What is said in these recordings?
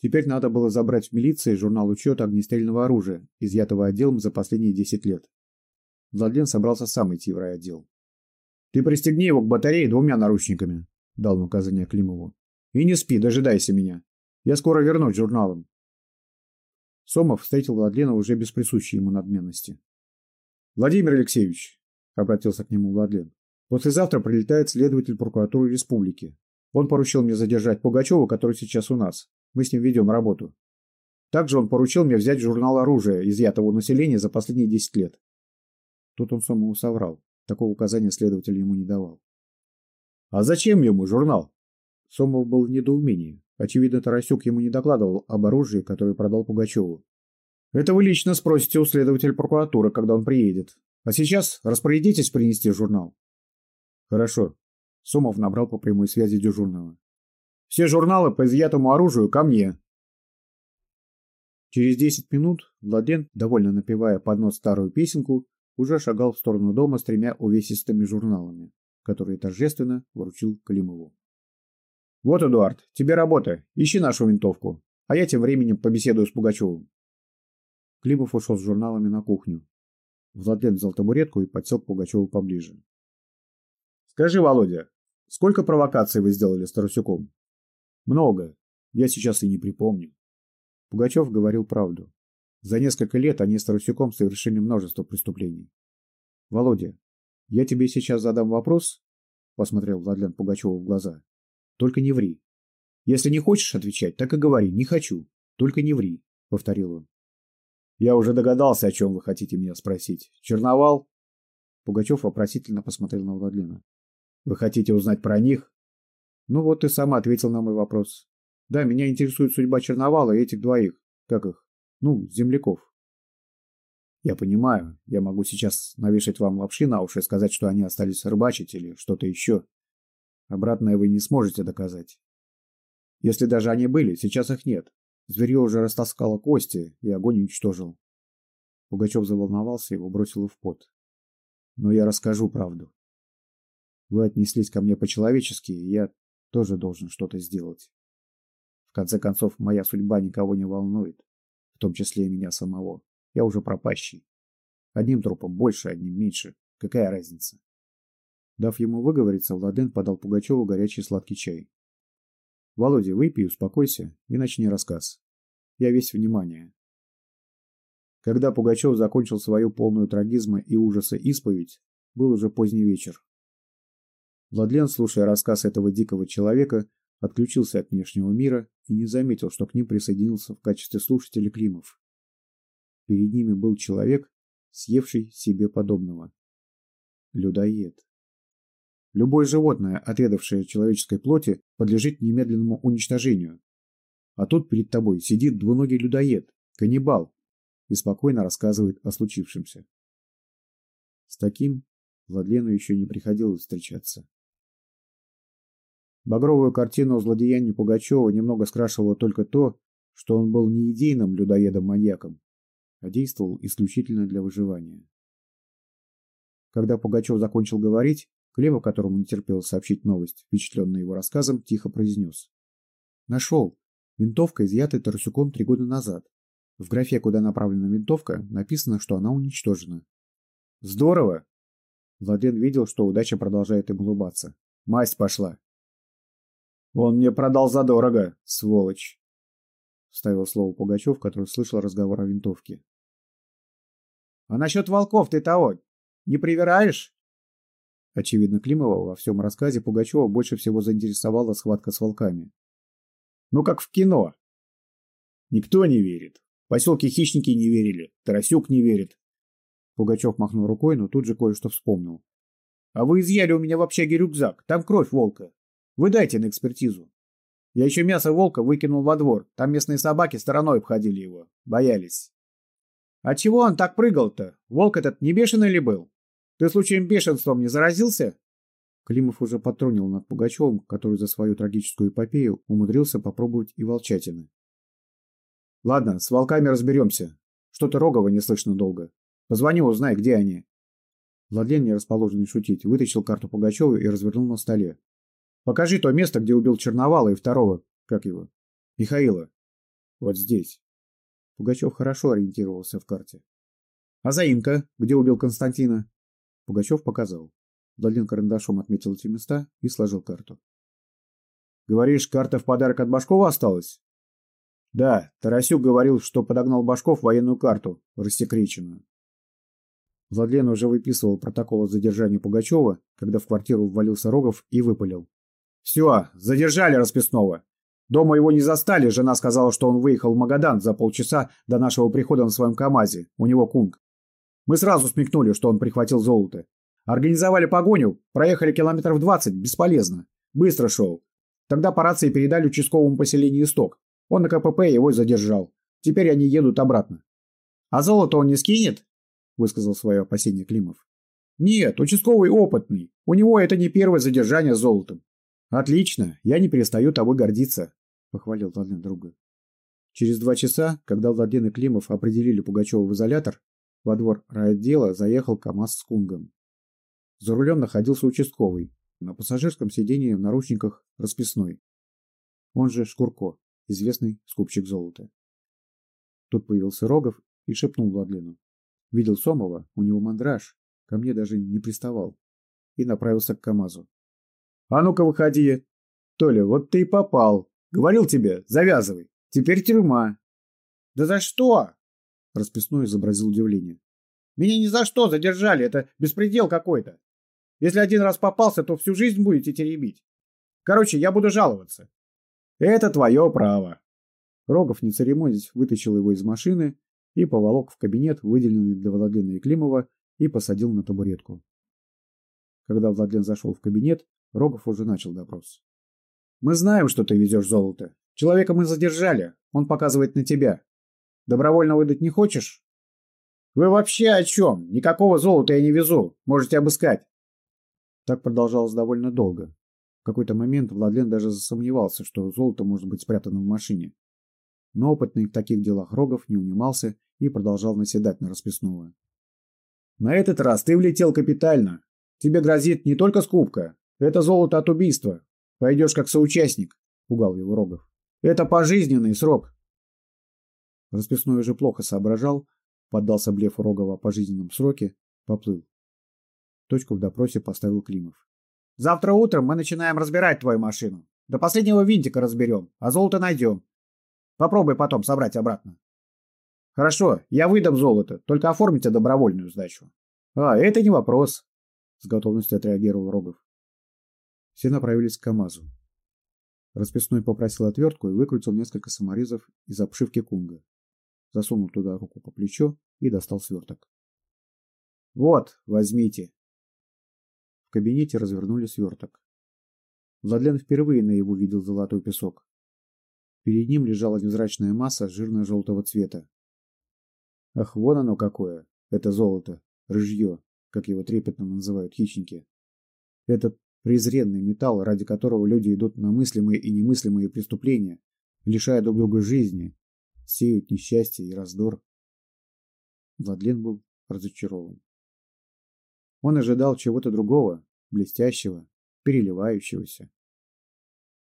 Теперь надо было забрать в милиции журнал учета огнестрельного оружия, изъятого отделом за последние 10 лет. Владлен собрался сам идти в райотдел. «Ты пристегни его к батарее двумя наручниками», — дал указание Климову. «И не спи, дожидайся меня. Я скоро вернусь журналом». Сомов встретил Владлена уже без присущей ему надменности. «Владимир Алексеевич», — обратился к нему Владлен, — «послезавтра прилетает следователь прокуратуры республики. Он поручил мне задержать Пугачева, который сейчас у нас. Мы с ним ведем работу. Также он поручил мне взять журнал оружия, изъятого у населения за последние 10 лет. Тут он Сомову соврал. Такого указания следователь ему не давал. «А зачем ему журнал?» Сомов был в недоумении. Очевидно, Тарасюк ему не докладывал об оружии, которое продал Пугачеву. «Это вы лично спросите у следователя прокуратуры, когда он приедет. А сейчас распорядитесь принести журнал». «Хорошо». Сомов набрал по прямой связи дежурного. Все журналы по изъятому оружию ко мне. Через десять минут Владен, довольно напевая под нос старую песенку, уже шагал в сторону дома с тремя увесистыми журналами, которые торжественно вручил Климову. «Вот, Эдуард, тебе работа. Ищи нашу винтовку. А я тем временем побеседую с Пугачевым». Климов ушел с журналами на кухню. Владлен взял табуретку и подсел к Пугачеву поближе. «Скажи, Володя, сколько провокаций вы сделали с Тарасюком?» Много. Я сейчас и не припомню. Пугачев говорил правду. За несколько лет они с Тарасюком совершили множество преступлений. Володя, я тебе сейчас задам вопрос, посмотрел Владлен Пугачеву в глаза. Только не ври. Если не хочешь отвечать, так и говори, не хочу. Только не ври, повторил он. Я уже догадался, о чем вы хотите меня спросить. Черновал? Пугачев вопросительно посмотрел на Владлена. Вы хотите узнать про них? Ну вот ты сама ответил на мой вопрос. Да, меня интересует судьба Черновала и этих двоих. Как их? Ну, земляков. Я понимаю, я могу сейчас навешать вам лапши на уши и сказать, что они остались рыбачить или что-то еще. Обратное вы не сможете доказать. Если даже они были, сейчас их нет. Зверье уже растаскало кости, и огонь уничтожил. Пугачев заволновался и его бросило в пот. Но я расскажу правду. Вы отнеслись ко мне по-человечески, и я тоже должен что-то сделать. В конце концов, моя судьба никого не волнует, в том числе и меня самого. Я уже пропащий. Одним трупом больше, одним меньше. Какая разница? Дав ему выговориться, Владен подал Пугачеву горячий сладкий чай. «Володя, выпей, успокойся и начни рассказ. Я весь внимание». Когда Пугачев закончил свою полную трагизма и ужаса исповедь, был уже поздний вечер. Владлен, слушая рассказ этого дикого человека, отключился от внешнего мира и не заметил, что к ним присоединился в качестве слушателя Климов. Перед ними был человек, съевший себе подобного. Людоед. Любое животное, отведавшее человеческой плоти, подлежит немедленному уничтожению. А тут перед тобой сидит двуногий людоед, каннибал, и спокойно рассказывает о случившемся. С таким Владлену еще не приходилось встречаться. Багровую картину злодеяния Пугачева немного скрашивало только то, что он был не идейным людоедом-маньяком, а действовал исключительно для выживания. Когда Пугачев закончил говорить, Клева, которому не терпелось сообщить новость, впечатленный его рассказом, тихо произнес. «Нашел. Винтовка, изъятая Тарасюком три года назад. В графе, куда направлена винтовка, написано, что она уничтожена». «Здорово!» Владен видел, что удача продолжает им улыбаться. «Масть пошла!» Он мне продал задорого, сволочь. Вставил слово Пугачев, который слышал разговор о винтовке. А насчет волков ты того не привираешь? Очевидно, Климова во всем рассказе Пугачева больше всего заинтересовала схватка с волками. Ну, как в кино. Никто не верит. В поселке хищники не верили. Тарасюк не верит. Пугачев махнул рукой, но тут же кое-что вспомнил. А вы изъяли у меня в общаге рюкзак. Там кровь волка. Вы дайте на экспертизу. Я еще мясо волка выкинул во двор. Там местные собаки стороной обходили его. Боялись. А чего он так прыгал-то? Волк этот не бешеный ли был? Ты случаем бешенством не заразился? Климов уже потронил над Пугачевым, который за свою трагическую эпопею умудрился попробовать и волчатины. Ладно, с волками разберемся. Что-то Рогова не слышно долго. Позвони, узнай, где они. Владлен, не расположенный шутить, вытащил карту Пугачева и развернул на столе. Покажи то место, где убил Черновала и второго, как его, Михаила. Вот здесь. Пугачев хорошо ориентировался в карте. А заимка, где убил Константина? Пугачев показал. Владимир карандашом отметил эти места и сложил карту. Говоришь, карта в подарок от Башкова осталась? Да, Тарасюк говорил, что подогнал Башков военную карту, рассекреченную. Владлен уже выписывал протокол о задержании Пугачева, когда в квартиру ввалился Рогов и выпалил. «Все, задержали расписного. Дома его не застали, жена сказала, что он выехал в Магадан за полчаса до нашего прихода на своем КамАЗе, у него кунг. Мы сразу смекнули, что он прихватил золото. Организовали погоню, проехали километров двадцать, бесполезно. Быстро шел. Тогда по рации передали участковому поселению Исток. Он на КПП его задержал. Теперь они едут обратно. А золото он не скинет? Высказал свое опасение Климов. Нет, участковый опытный. У него это не первое задержание золотом. Отлично, я не перестаю тобой гордиться, похвалил Владлен друга. Через два часа, когда Владлен и Климов определили Пугачева в изолятор, во двор райотдела заехал КамАЗ с Кунгом. За рулем находился участковый, на пассажирском сидении в наручниках расписной. Он же Шкурко, известный скупщик золота. Тут появился Рогов и шепнул Владлену. Видел Сомова, у него мандраж, ко мне даже не приставал. И направился к КамАЗу. «А ну-ка выходи!» «Толя, вот ты и попал. Говорил тебе, завязывай. Теперь тюрьма». «Да за что?» Расписной изобразил удивление. «Меня ни за что задержали, это беспредел какой-то. Если один раз попался, то всю жизнь будете теребить. Короче, я буду жаловаться». «Это твое право». Рогов, не церемонясь, вытащил его из машины и поволок в кабинет, выделенный для Владлена Климова, и посадил на табуретку. Когда Владлен зашел в кабинет, Рогов уже начал допрос. «Мы знаем, что ты везешь золото. Человека мы задержали. Он показывает на тебя. Добровольно выдать не хочешь? Вы вообще о чем? Никакого золота я не везу. Можете обыскать. Так продолжалось довольно долго. В какой-то момент Владлен даже засомневался, что золото может быть спрятано в машине. Но опытный в таких делах Рогов не унимался и продолжал наседать на расписного. «На этот раз ты влетел капитально. Тебе грозит не только скупка. Это золото от убийства. Пойдешь как соучастник», — пугал его Рогов. «Это пожизненный срок. Расписной уже плохо соображал, поддался блефу Рогова по жизненном сроке, поплыл. Точку в допросе поставил Климов. «Завтра утром мы начинаем разбирать твою машину. До последнего винтика разберем, а золото найдем. Попробуй потом собрать обратно». «Хорошо, я выдам золото, только оформите добровольную сдачу». «А, это не вопрос», — с готовностью отреагировал Рогов. Все направились к КамАЗу. Расписной попросил отвертку и выкрутил несколько саморезов из обшивки кунга засунул туда руку по плечо и достал сверток. «Вот, возьмите!» В кабинете развернули сверток. Владлен впервые наяву видел золотой песок. Перед ним лежала невзрачная масса жирно-желтого цвета. Ах, вон оно какое! Это золото, рыжье, как его трепетно называют хищники. Этот презренный металл, ради которого люди идут на мыслимые и немыслимые преступления, лишая друг друга жизни, сеют несчастье и раздор. Владлен был разочарован. Он ожидал чего-то другого, блестящего, переливающегося.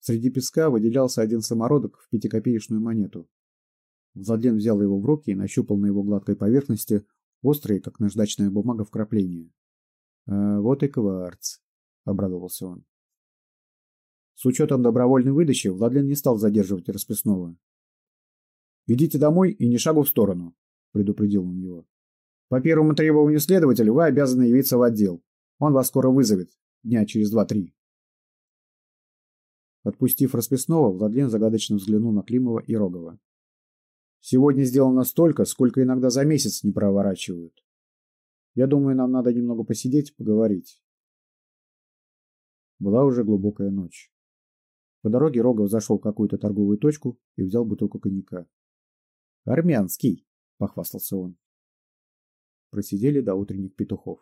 Среди песка выделялся один самородок в пятикопеечную монету. Владлен взял его в руки и нащупал на его гладкой поверхности острые, как наждачная бумага, вкрапления. «А вот и кварц», — обрадовался он. С учетом добровольной выдачи Владлен не стал задерживать расписного. «Идите домой и ни шагу в сторону», — предупредил он его. «По первому требованию следователя вы обязаны явиться в отдел. Он вас скоро вызовет, дня через два-три». Отпустив расписного, Владлен загадочно взглянул на Климова и Рогова. «Сегодня сделано столько, сколько иногда за месяц не проворачивают. Я думаю, нам надо немного посидеть, поговорить». Была уже глубокая ночь. По дороге Рогов зашел в какую-то торговую точку и взял бутылку коньяка. «Армянский», — похвастался он. Просидели до утренних петухов.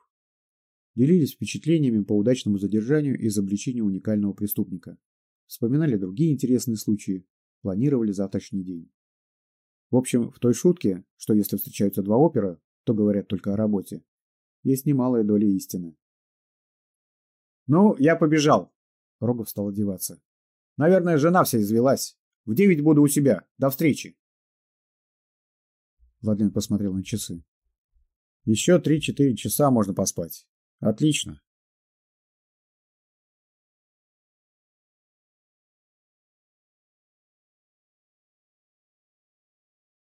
Делились впечатлениями по удачному задержанию и изобличению уникального преступника. Вспоминали другие интересные случаи. Планировали завтрашний день. В общем, в той шутке, что если встречаются два опера, то говорят только о работе, есть немалая доля истины. Ну, я побежал. Рогов стал одеваться. Наверное, жена вся извелась. В девять буду у себя. До встречи. Владлен посмотрел на часы. Еще три-четыре часа можно поспать. Отлично.